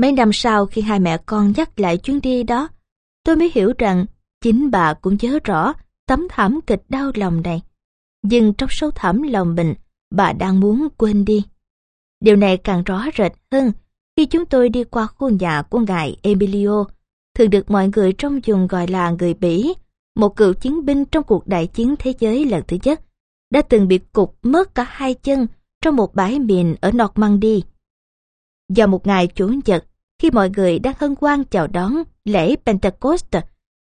Mấy năm sau khi hai mẹ con nhắc lại chuyến đi đó, tôi mới hiểu rằng chính bà cũng nhớ rõ tấm thảm kịch đau lòng này. Nhưng trong sâu thẳm lòng mình, bà đang muốn quên đi. Điều này càng rõ rệt hơn khi chúng tôi đi qua khu nhà của ngài Emilio, thường được mọi người trong vùng gọi là người Bỉ, một cựu chiến binh trong cuộc đại chiến thế giới lần thứ nhất, đã từng bị cục mất cả hai chân trong một bãi mìn ở Normandy. Vào một ngày Chủ nhật, khi mọi người đang hân hoan chào đón lễ Pentecost,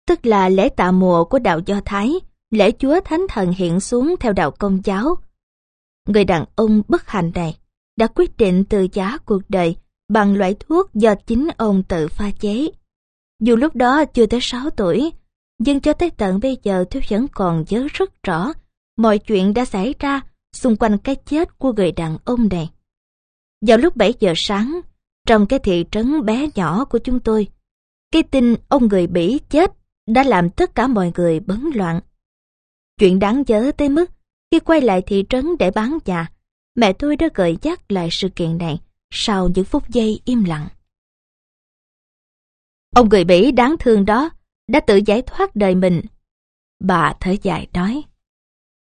tức là lễ tạ mùa của đạo Do Thái, lễ Chúa Thánh Thần hiện xuống theo đạo Công giáo. Người đàn ông bất hạnh này đã quyết định từ giá cuộc đời bằng loại thuốc do chính ông tự pha chế. Dù lúc đó chưa tới 6 tuổi, nhưng cho tới tận bây giờ tôi vẫn còn nhớ rất rõ mọi chuyện đã xảy ra xung quanh cái chết của người đàn ông này. Vào lúc 7 giờ sáng, trong cái thị trấn bé nhỏ của chúng tôi, cái tin ông người Bỉ chết đã làm tất cả mọi người bấn loạn. Chuyện đáng nhớ tới mức khi quay lại thị trấn để bán nhà, mẹ tôi đã gợi nhắc lại sự kiện này sau những phút giây im lặng. Ông người Bỉ đáng thương đó đã tự giải thoát đời mình. Bà thở dài nói.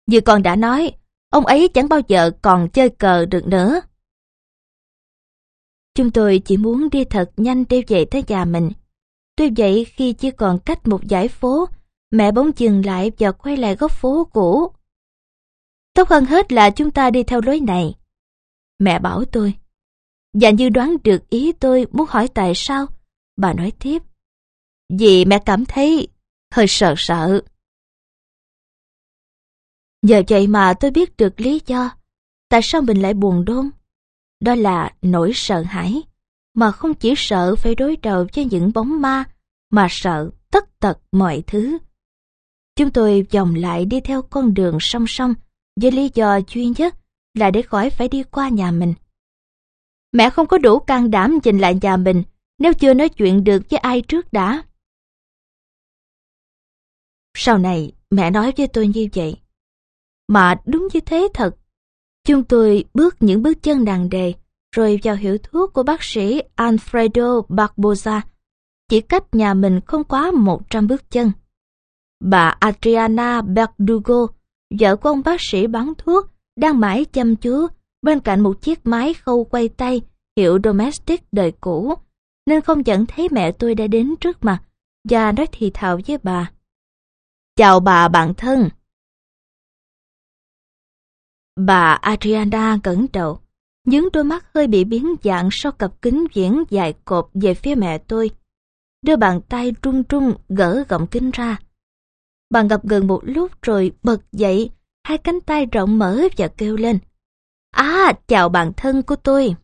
Như con đã nói, ông ấy chẳng bao giờ còn chơi cờ được nữa. Chúng tôi chỉ muốn đi thật nhanh tiêu dậy tới nhà mình. Tuy vậy khi chỉ còn cách một dải phố, mẹ bỗng dừng lại và quay lại góc phố cũ. Tốt hơn hết là chúng ta đi theo lối này. Mẹ bảo tôi. Và như đoán được ý tôi muốn hỏi tại sao, bà nói tiếp. Vì mẹ cảm thấy hơi sợ sợ. Nhờ vậy mà tôi biết được lý do tại sao mình lại buồn đôn. Đó là nỗi sợ hãi, mà không chỉ sợ phải đối đầu với những bóng ma, mà sợ tất tật mọi thứ. Chúng tôi vòng lại đi theo con đường song song với lý do duy nhất là để khỏi phải đi qua nhà mình. Mẹ không có đủ can đảm nhìn lại nhà mình nếu chưa nói chuyện được với ai trước đã. Sau này, mẹ nói với tôi như vậy. Mà đúng như thế thật. Chúng tôi bước những bước chân nặng đề, rồi vào hiệu thuốc của bác sĩ Alfredo Barbosa, chỉ cách nhà mình không quá 100 bước chân. Bà Adriana Berdugo, vợ của ông bác sĩ bán thuốc, đang mãi chăm chú bên cạnh một chiếc máy khâu quay tay hiệu domestic đời cũ, nên không chẳng thấy mẹ tôi đã đến trước mặt và nói thì thào với bà. Chào bà bạn thân. Bà Adriana cẩn đầu, những đôi mắt hơi bị biến dạng sau cặp kính viễn dài cột về phía mẹ tôi. Đưa bàn tay trung trung gỡ gọng kính ra. Bà ngập gần một lúc rồi bật dậy, hai cánh tay rộng mở và kêu lên. À, chào bạn thân của tôi.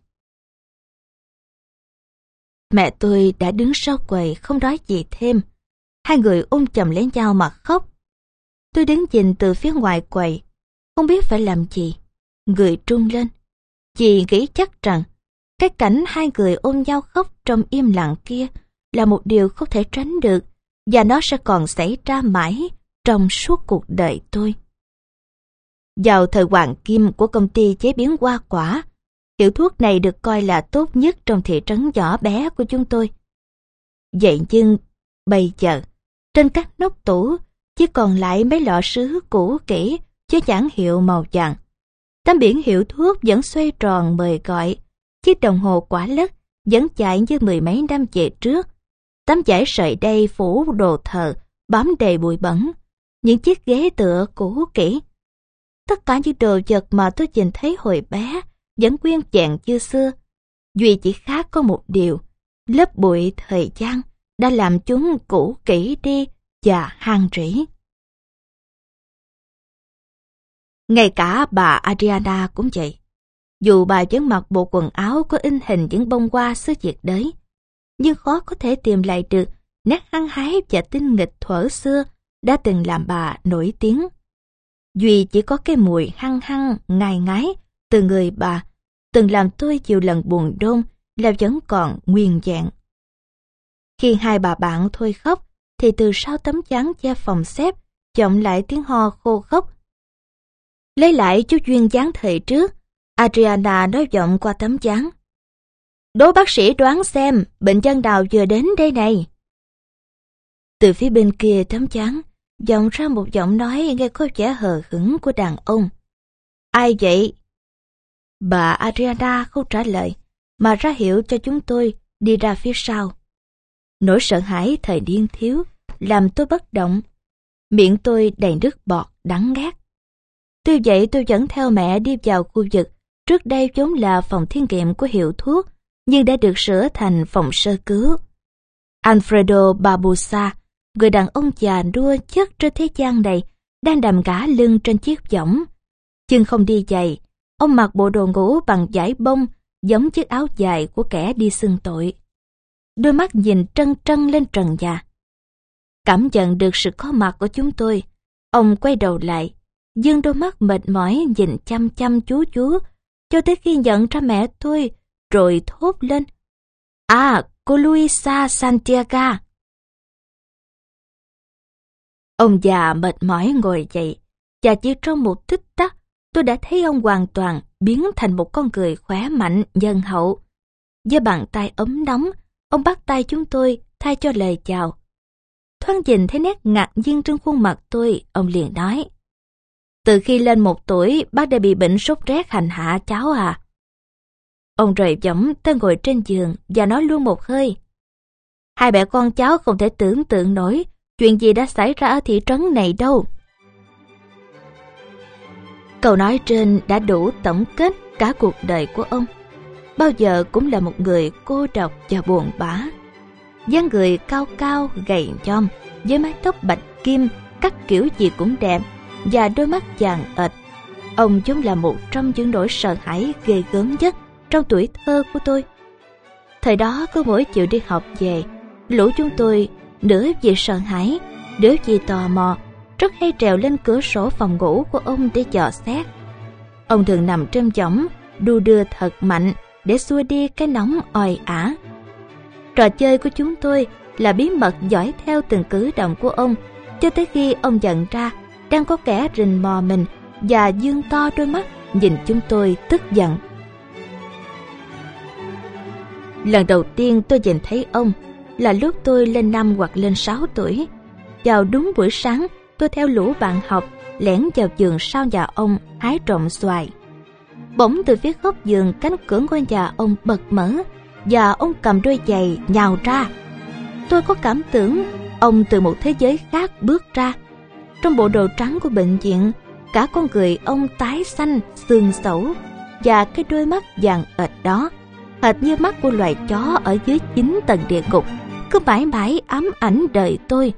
Mẹ tôi đã đứng sau quầy không nói gì thêm. Hai người ôm chầm lấy nhau mà khóc. Tôi đứng nhìn từ phía ngoài quầy, không biết phải làm gì. Người trung lên. Chị nghĩ chắc rằng cái cảnh hai người ôm nhau khóc trong im lặng kia là một điều không thể tránh được và nó sẽ còn xảy ra mãi trong suốt cuộc đời tôi. Vào thời hoàng kim của công ty chế biến hoa quả, hiệu thuốc này được coi là tốt nhất trong thị trấn nhỏ bé của chúng tôi. Vậy nhưng, bây giờ, trên các nóc tủ chỉ còn lại mấy lọ sứ cũ kỹ chứ chẳng hiệu màu chặn. Tấm biển hiệu thuốc vẫn xoay tròn mời gọi, chiếc đồng hồ quả lất vẫn chạy như mười mấy năm về trước. Tấm chải sợi đây phủ đồ thờ, bám đầy bụi bẩn, những chiếc ghế tựa cũ kỹ. Tất cả những đồ vật mà tôi nhìn thấy hồi bé vẫn nguyên vẹn như xưa. Duy chỉ khác có một điều, lớp bụi thời gian đã làm chúng cũ kỹ đi và hàng rỉ. Ngay cả bà Adriana cũng vậy. Dù bà vẫn mặc bộ quần áo có in hình những bông hoa xứ nhiệt đới, nhưng khó có thể tìm lại được nét hăng hái và tinh nghịch thuở xưa đã từng làm bà nổi tiếng. Duy chỉ có cái mùi hăng hăng, ngài ngái từ người bà, từng làm tôi nhiều lần buồn đôn là vẫn còn nguyên dạng. Khi hai bà bạn thôi khóc, thì từ sau tấm chắn che phòng xếp, vọng lại tiếng ho khô khốc. Lấy lại chút duyên dáng thời trước, Adriana nói giọng qua tấm chắn. Đố bác sĩ đoán xem bệnh chân nào vừa đến đây này. Từ phía bên kia tấm chán, vọng ra một giọng nói nghe có vẻ hờ hững của đàn ông. Ai vậy? Bà Adriana không trả lời, mà ra hiệu cho chúng tôi đi ra phía sau. Nỗi sợ hãi thời điên thiếu, làm tôi bất động. Miệng tôi đầy nước bọt, đắng ngát. Tuy vậy tôi vẫn theo mẹ đi vào khu vực trước đây vốn là phòng thí nghiệm của hiệu thuốc, nhưng đã được sửa thành phòng sơ cứu. Alfredo Barbosa, người đàn ông già đua chất trên thế gian này, đang đầm gã lưng trên chiếc võng. Chân không đi giày, ông mặc bộ đồ ngủ bằng vải bông, giống chiếc áo dài của kẻ đi xưng tội. Đôi mắt nhìn trân trân lên trần nhà. Cảm nhận được sự có mặt của chúng tôi, ông quay đầu lại, dương đôi mắt mệt mỏi nhìn chăm chăm chú chú, cho tới khi nhận ra mẹ tôi, rồi thốt lên. À, cô Luisa Santiago. Ông già mệt mỏi ngồi dậy, và chỉ trong một tích tắc, tôi đã thấy ông hoàn toàn biến thành một con người khỏe mạnh, nhân hậu. Với bàn tay ấm nóng, ông bắt tay chúng tôi thay cho lời chào. Thoáng nhìn thấy nét ngạc nhiên trên khuôn mặt tôi, ông liền nói. Từ khi lên một tuổi, bác đã bị bệnh sốt rét hành hạ cháu à. Ông rời võng tới ngồi trên giường và nói luôn một hơi. Hai mẹ con cháu không thể tưởng tượng nổi chuyện gì đã xảy ra ở thị trấn này đâu. Câu nói trên đã đủ tổng kết cả cuộc đời của ông. Bao giờ cũng là một người cô độc và buồn bã. dáng người cao cao, gầy nhom, với mái tóc bạch kim, cắt kiểu gì cũng đẹp, và đôi mắt vàng ệt. Ông chúng là một trong những nỗi sợ hãi ghê gớm nhất trong tuổi thơ của tôi. Thời đó cứ mỗi chiều đi học về, lũ chúng tôi nửa vì sợ hãi, nửa vì tò mò, rất hay trèo lên cửa sổ phòng ngủ của ông để dò xét. Ông thường nằm trên võng, đu đưa thật mạnh để xua đi cái nóng oi ả. Trò chơi của chúng tôi là bí mật dõi theo từng cử động của ông cho tới khi ông nhận ra đang có kẻ rình mò mình và dương to đôi mắt nhìn chúng tôi tức giận. Lần đầu tiên tôi nhìn thấy ông là lúc tôi lên năm hoặc lên sáu tuổi. Vào đúng buổi sáng, tôi theo lũ bạn học lẻn vào giường sau nhà ông hái trộm xoài. Bỗng từ phía góc giường cánh cửa ngôi nhà ông bật mở và ông cầm đôi giày nhào ra. Tôi có cảm tưởng ông từ một thế giới khác bước ra. Trong bộ đồ trắng của bệnh viện, cả con người ông tái xanh, xương xẩu và cái đôi mắt vàng ệt đó hệt như mắt của loài chó ở dưới chín tầng địa ngục, cứ mãi mãi ám ảnh đời tôi.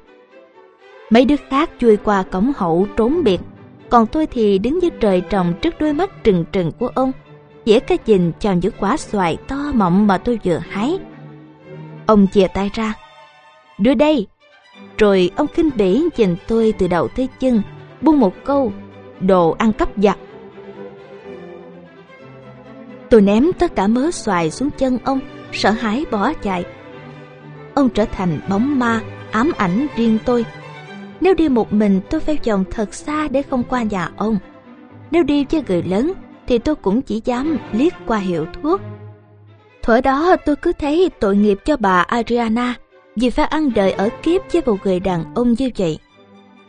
Mấy đứa khác chui qua cổng hậu trốn biệt, còn tôi thì đứng dưới trời trồng trước đôi mắt trừng trừng của ông, dễ cái nhìn chào những quả xoài to mọng mà tôi vừa hái. Ông chìa tay ra, đưa đây. Rồi ông khinh bỉ nhìn tôi từ đầu tới chân, buông một câu, đồ ăn cắp giặt. Tôi ném tất cả mớ xoài xuống chân ông, sợ hãi bỏ chạy. Ông trở thành bóng ma, ám ảnh riêng tôi. Nếu đi một mình tôi phải vòng thật xa để không qua nhà ông. Nếu đi với người lớn thì tôi cũng chỉ dám liếc qua hiệu thuốc. Thuở đó tôi cứ thấy tội nghiệp cho bà Adriana vì phải ăn đời ở kiếp với một người đàn ông như vậy.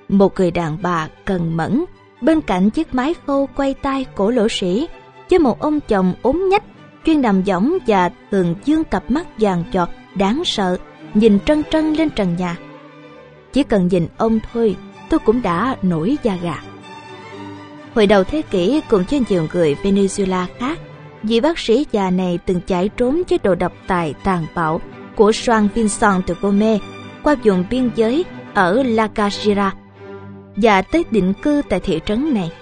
Một người đàn bà cần mẫn, bên cạnh chiếc mái khô quay tay cổ lỗ sĩ với một ông chồng ốm nhách chuyên nằm võng và thường dương cặp mắt vàng chọt đáng sợ nhìn trân trân lên trần nhà chỉ cần nhìn ông thôi tôi cũng đã nổi da gà hồi đầu thế kỷ cùng với nhiều người venezuela khác vị bác sĩ già này từng chạy trốn chế độ độc tài tàn bạo của Juan Vincent de Gomez qua vùng biên giới ở La Cajira và tới định cư tại thị trấn này.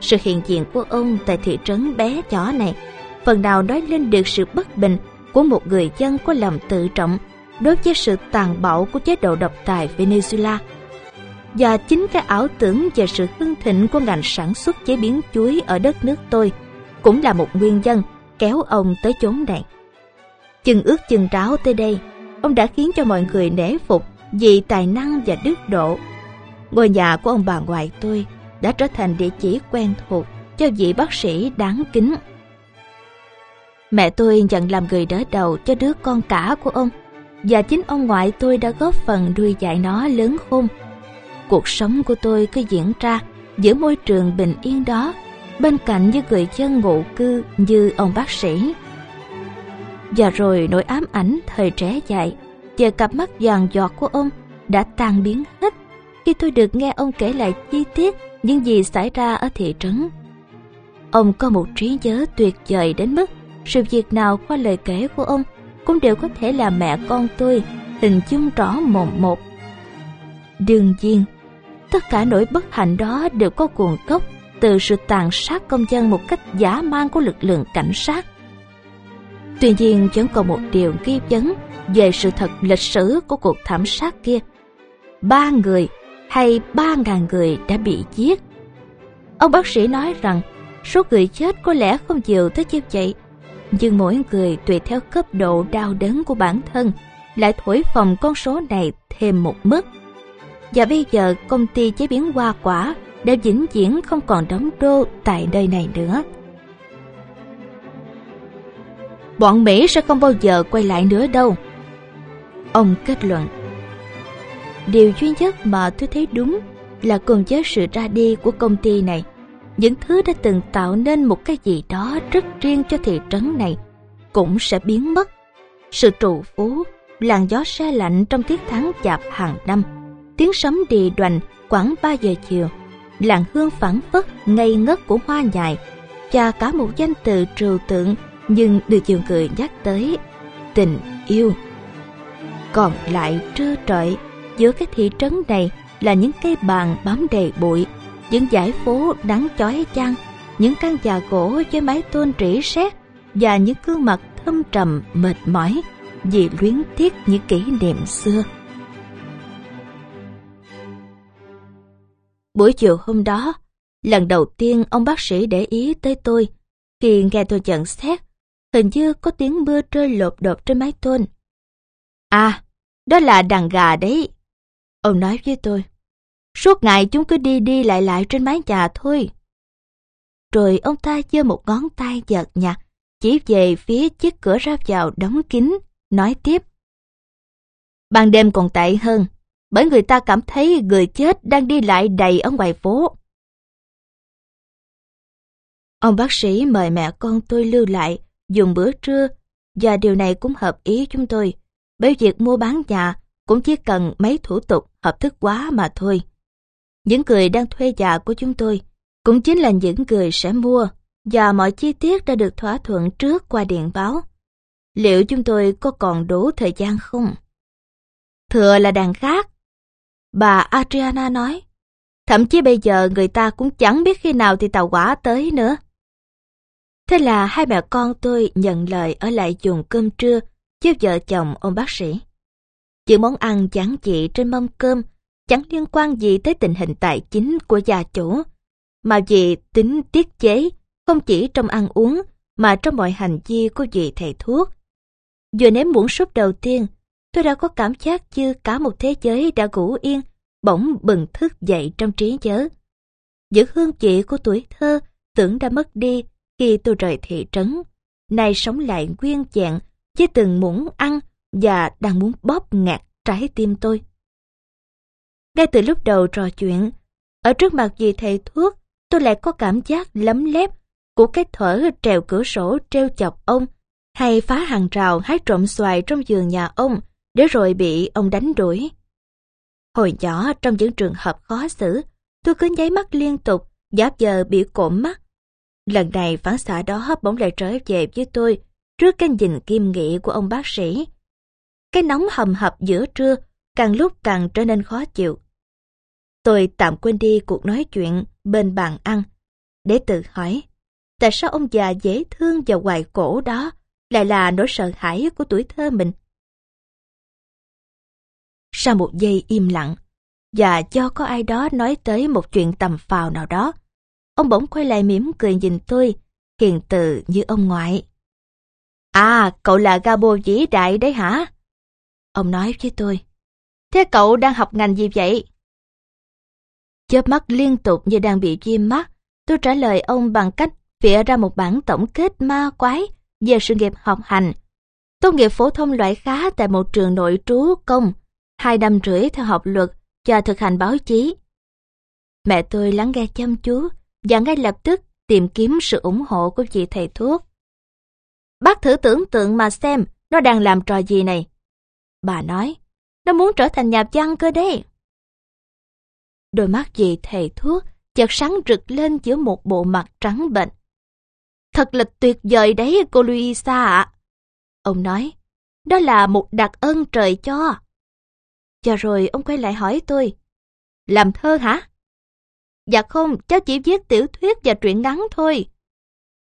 Sự hiện diện của ông tại thị trấn bé nhỏ này phần nào nói lên được sự bất bình của một người dân có lòng tự trọng đối với sự tàn bạo của chế độ độc tài Venezuela. Và chính cái ảo tưởng về sự hưng thịnh của ngành sản xuất chế biến chuối ở đất nước tôi cũng là một nguyên nhân kéo ông tới chốn này. Chừng ước chừng ráo tới đây, ông đã khiến cho mọi người nể phục vì tài năng và đức độ. Ngôi nhà của ông bà ngoại tôi đã trở thành địa chỉ quen thuộc cho vị bác sĩ đáng kính. Mẹ tôi nhận làm người đỡ đầu cho đứa con cả của ông và chính ông ngoại tôi đã góp phần nuôi dạy nó lớn khôn. Cuộc sống của tôi cứ diễn ra giữa môi trường bình yên đó bên cạnh những người dân ngụ cư như ông bác sĩ. Và rồi nỗi ám ảnh thời trẻ dại và cặp mắt vàng giọt của ông đã tan biến hết khi tôi được nghe ông kể lại chi tiết những gì xảy ra ở thị trấn. Ông có một trí nhớ tuyệt vời đến mức sự việc nào qua lời kể của ông cũng đều có thể là mẹ con tôi hình dung rõ mồn một. Đương nhiên, tất cả nỗi bất hạnh đó đều có nguồn gốc từ sự tàn sát công dân một cách giả man của lực lượng cảnh sát. Tuy nhiên vẫn còn một điều nghi vấn về sự thật lịch sử của cuộc thảm sát kia. Ba người hay ba ngàn người đã bị giết. Ông bác sĩ nói rằng số người chết có lẽ không nhiều tới như vậy, nhưng mỗi người tùy theo cấp độ đau đớn của bản thân lại thổi phồng con số này thêm một mức. Và bây giờ công ty chế biến hoa quả đã vĩnh viễn không còn đóng đô tại nơi này nữa. Bọn Mỹ sẽ không bao giờ quay lại nữa đâu. Ông kết luận. Điều duy nhất mà tôi thấy đúng là cùng với sự ra đi của công ty này, những thứ đã từng tạo nên một cái gì đó rất riêng cho thị trấn này cũng sẽ biến mất. Sự trụ phú, làn gió xe lạnh trong tiết tháng chạp hàng năm, tiếng sấm đi đoành khoảng 3 giờ chiều, làn hương phản phất ngây ngất của hoa nhài và cả một danh từ trừu tượng nhưng được nhiều người nhắc tới tình yêu. Còn lại trơ trọi giữa cái thị trấn này là những cây bàn bám đầy bụi, những dải phố đắng chói chang, những căn nhà gỗ với mái tôn rỉ sét và những gương mặt thâm trầm mệt mỏi vì luyến tiếc những kỷ niệm xưa. Buổi chiều hôm đó, lần đầu tiên ông bác sĩ để ý tới tôi khi nghe tôi nhận xét hình như có tiếng mưa rơi lộp đột trên mái tôn. À, đó là đàn gà đấy. Ông nói với tôi. Suốt ngày chúng cứ đi đi lại lại trên mái nhà thôi. Rồi ông ta giơ một ngón tay giật nhặt, chỉ về phía chiếc cửa ra vào đóng kín, nói tiếp. Ban đêm còn tệ hơn, bởi người ta cảm thấy người chết đang đi lại đầy ở ngoài phố. Ông bác sĩ mời mẹ con tôi lưu lại dùng bữa trưa, và điều này cũng hợp ý chúng tôi. Bởi việc mua bán nhà cũng chỉ cần mấy thủ tục hợp thức quá mà thôi. Những người đang thuê nhà của chúng tôi cũng chính là những người sẽ mua, và mọi chi tiết đã được thỏa thuận trước qua điện báo. Liệu chúng tôi có còn đủ thời gian không? Thừa là đàn khác. Bà Adriana nói. Thậm chí bây giờ người ta cũng chẳng biết khi nào thì tàu quả tới nữa. Thế là hai mẹ con tôi nhận lời ở lại dùng cơm trưa với vợ chồng ông bác sĩ. Những món ăn giản dị trên mâm cơm chẳng liên quan gì tới tình hình tài chính của gia chủ, mà vì tính tiết chế không chỉ trong ăn uống mà trong mọi hành vi của vị thầy thuốc. Vừa nếm muỗng súp đầu tiên, tôi đã có cảm giác như cả một thế giới đã ngủ yên, bỗng bừng thức dậy trong trí nhớ. Những hương vị của tuổi thơ tưởng đã mất đi khi tôi rời thị trấn, nay sống lại nguyên vẹn với từng muỗng ăn và đang muốn bóp ngạt trái tim tôi. Ngay từ lúc đầu trò chuyện, ở trước mặt vị thầy thuốc, tôi lại có cảm giác lấm lép của cái thở trèo cửa sổ treo chọc ông hay phá hàng rào hái trộm xoài trong vườn nhà ông để rồi bị ông đánh đuổi. Hồi nhỏ trong những trường hợp khó xử, tôi cứ nháy mắt liên tục, giáp giờ bị cộm mắt Lần này phản xạ đó bỗng lại trở về với tôi trước cái nhìn kim nghị của ông bác sĩ. Cái nóng hầm hập giữa trưa càng lúc càng trở nên khó chịu. Tôi tạm quên đi cuộc nói chuyện bên bàn ăn để tự hỏi tại sao ông già dễ thương và hoài cổ đó lại là nỗi sợ hãi của tuổi thơ mình. Sau một giây im lặng, và do có ai đó nói tới một chuyện tầm phào nào đó, Ông bỗng quay lại mỉm cười nhìn tôi, hiền từ như ông ngoại. À, cậu là Gabo vĩ đại đấy hả? Ông nói với tôi. Thế cậu đang học ngành gì vậy? Chớp mắt liên tục như đang bị viêm mắt, tôi trả lời ông bằng cách vẽ ra một bản tổng kết ma quái về sự nghiệp học hành. Tốt nghiệp phổ thông loại khá tại một trường nội trú công, hai năm rưỡi theo học luật và thực hành báo chí. Mẹ tôi lắng nghe chăm chú và ngay lập tức tìm kiếm sự ủng hộ của vị thầy thuốc. Bác thử tưởng tượng mà xem nó đang làm trò gì này. Bà nói, nó muốn trở thành nhà văn cơ đấy. Đôi mắt vị thầy thuốc chợt sáng rực lên giữa một bộ mặt trắng bệnh. Thật là tuyệt vời đấy cô Luisa ạ. Ông nói, đó là một đặc ân trời cho. Và rồi ông quay lại hỏi tôi, làm thơ hả? Dạ không, cháu chỉ viết tiểu thuyết và truyện ngắn thôi.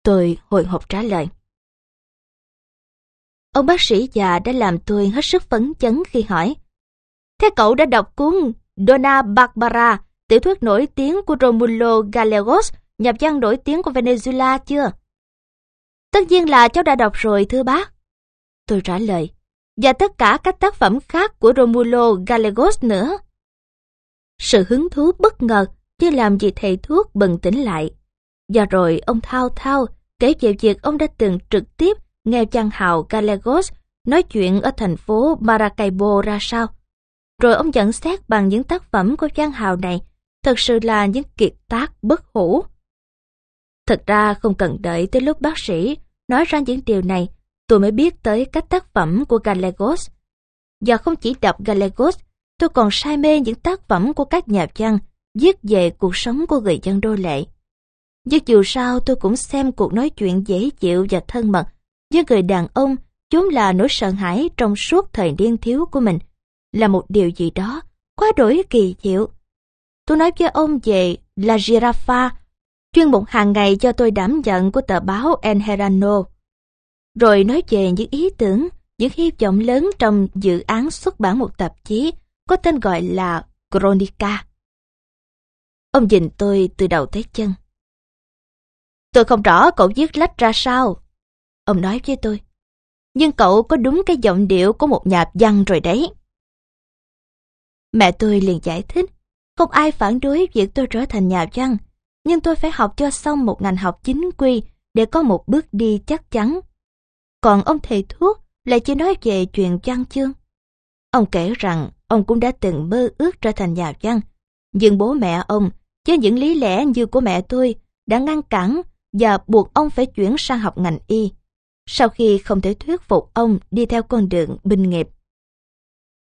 Tôi hồi hộp trả lời. Ông bác sĩ già đã làm tôi hết sức phấn chấn khi hỏi. Thế cậu đã đọc cuốn Donna Barbara, tiểu thuyết nổi tiếng của Romulo Gallegos, nhà văn nổi tiếng của Venezuela chưa? Tất nhiên là cháu đã đọc rồi thưa bác. Tôi trả lời. Và tất cả các tác phẩm khác của Romulo Gallegos nữa. Sự hứng thú bất ngờ chưa làm gì thầy thuốc bừng tỉnh lại. Và rồi ông thao thao kể về việc ông đã từng trực tiếp nghe chàng hào Gallegos nói chuyện ở thành phố Maracaibo ra sao. Rồi ông nhận xét bằng những tác phẩm của chàng hào này thật sự là những kiệt tác bất hủ. Thật ra không cần đợi tới lúc bác sĩ nói ra những điều này, tôi mới biết tới các tác phẩm của Gallegos. Và không chỉ đọc Gallegos, tôi còn say mê những tác phẩm của các nhà văn viết về cuộc sống của người dân đô lệ. Nhưng dù sao tôi cũng xem cuộc nói chuyện dễ chịu và thân mật với người đàn ông chúng là nỗi sợ hãi trong suốt thời niên thiếu của mình, là một điều gì đó quá đổi kỳ diệu. Tôi nói với ông về La Giraffa, chuyên mục hàng ngày cho tôi đảm nhận của tờ báo El Herano. Rồi nói về những ý tưởng, những hy vọng lớn trong dự án xuất bản một tạp chí có tên gọi là Chronica. Ông nhìn tôi từ đầu tới chân. Tôi không rõ cậu viết lách ra sao. Ông nói với tôi. Nhưng cậu có đúng cái giọng điệu của một nhà văn rồi đấy. Mẹ tôi liền giải thích. Không ai phản đối việc tôi trở thành nhà văn. Nhưng tôi phải học cho xong một ngành học chính quy để có một bước đi chắc chắn. Còn ông thầy thuốc lại chỉ nói về chuyện văn chương. Ông kể rằng ông cũng đã từng mơ ước trở thành nhà văn. Nhưng bố mẹ ông với những lý lẽ như của mẹ tôi đã ngăn cản và buộc ông phải chuyển sang học ngành y, sau khi không thể thuyết phục ông đi theo con đường binh nghiệp.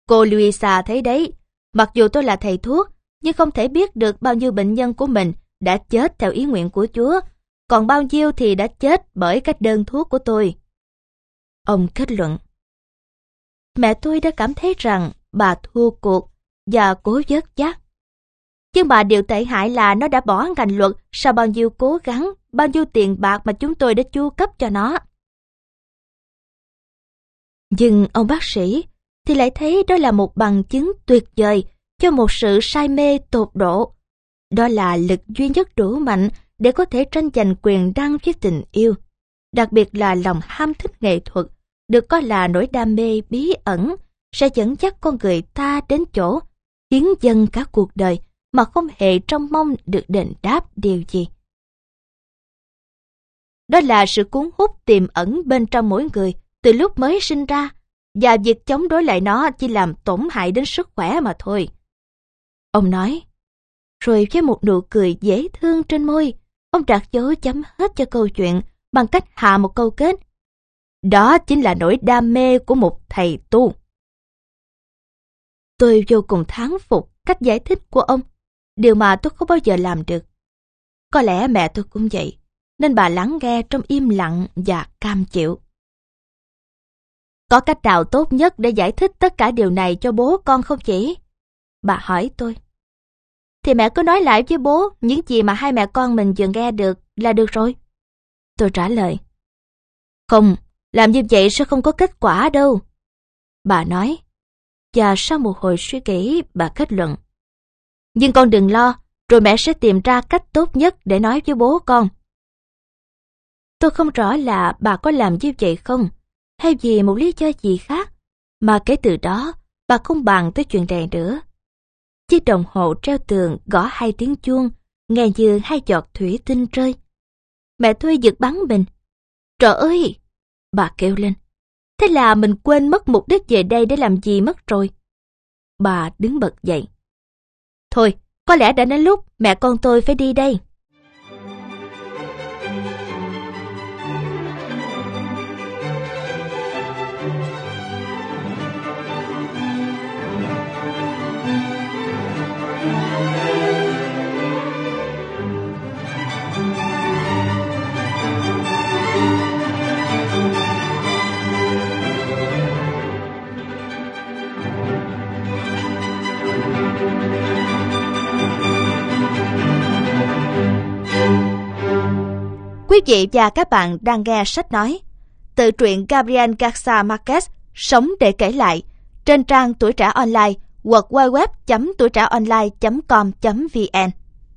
Cô Luisa thấy đấy, mặc dù tôi là thầy thuốc, nhưng không thể biết được bao nhiêu bệnh nhân của mình đã chết theo ý nguyện của Chúa, còn bao nhiêu thì đã chết bởi cách đơn thuốc của tôi. Ông kết luận. Mẹ tôi đã cảm thấy rằng bà thua cuộc và cố dớt giác nhưng mà điều tệ hại là nó đã bỏ ngành luật sau bao nhiêu cố gắng, bao nhiêu tiền bạc mà chúng tôi đã chu cấp cho nó. Nhưng ông bác sĩ thì lại thấy đó là một bằng chứng tuyệt vời cho một sự say mê tột độ. Đó là lực duy nhất đủ mạnh để có thể tranh giành quyền đăng với tình yêu. Đặc biệt là lòng ham thích nghệ thuật, được coi là nỗi đam mê bí ẩn, sẽ dẫn dắt con người ta đến chỗ hiến dân cả cuộc đời mà không hề trông mong được đền đáp điều gì. Đó là sự cuốn hút tiềm ẩn bên trong mỗi người từ lúc mới sinh ra và việc chống đối lại nó chỉ làm tổn hại đến sức khỏe mà thôi. Ông nói, rồi với một nụ cười dễ thương trên môi, ông đặt dấu chấm hết cho câu chuyện bằng cách hạ một câu kết. Đó chính là nỗi đam mê của một thầy tu. Tôi vô cùng thán phục cách giải thích của ông điều mà tôi không bao giờ làm được. Có lẽ mẹ tôi cũng vậy, nên bà lắng nghe trong im lặng và cam chịu. Có cách nào tốt nhất để giải thích tất cả điều này cho bố con không chỉ? Bà hỏi tôi. Thì mẹ cứ nói lại với bố những gì mà hai mẹ con mình vừa nghe được là được rồi. Tôi trả lời. Không, làm như vậy sẽ không có kết quả đâu. Bà nói. Và sau một hồi suy nghĩ, bà kết luận. Nhưng con đừng lo, rồi mẹ sẽ tìm ra cách tốt nhất để nói với bố con. Tôi không rõ là bà có làm như vậy không, hay vì một lý do gì khác, mà kể từ đó bà không bàn tới chuyện này nữa. Chiếc đồng hồ treo tường gõ hai tiếng chuông, nghe như hai giọt thủy tinh rơi. Mẹ tôi giật bắn mình. Trời ơi, Bà kêu lên. Thế là mình quên mất mục đích về đây để làm gì mất rồi. Bà đứng bật dậy. Thôi, có lẽ đã đến lúc mẹ con tôi phải đi đây. Chị và các bạn đang nghe sách nói. Tự truyện Gabriel Garcia Marquez, Sống để kể lại, trên trang tuổi trẻ online, hoặc www.tuổi trẻ online.com.vn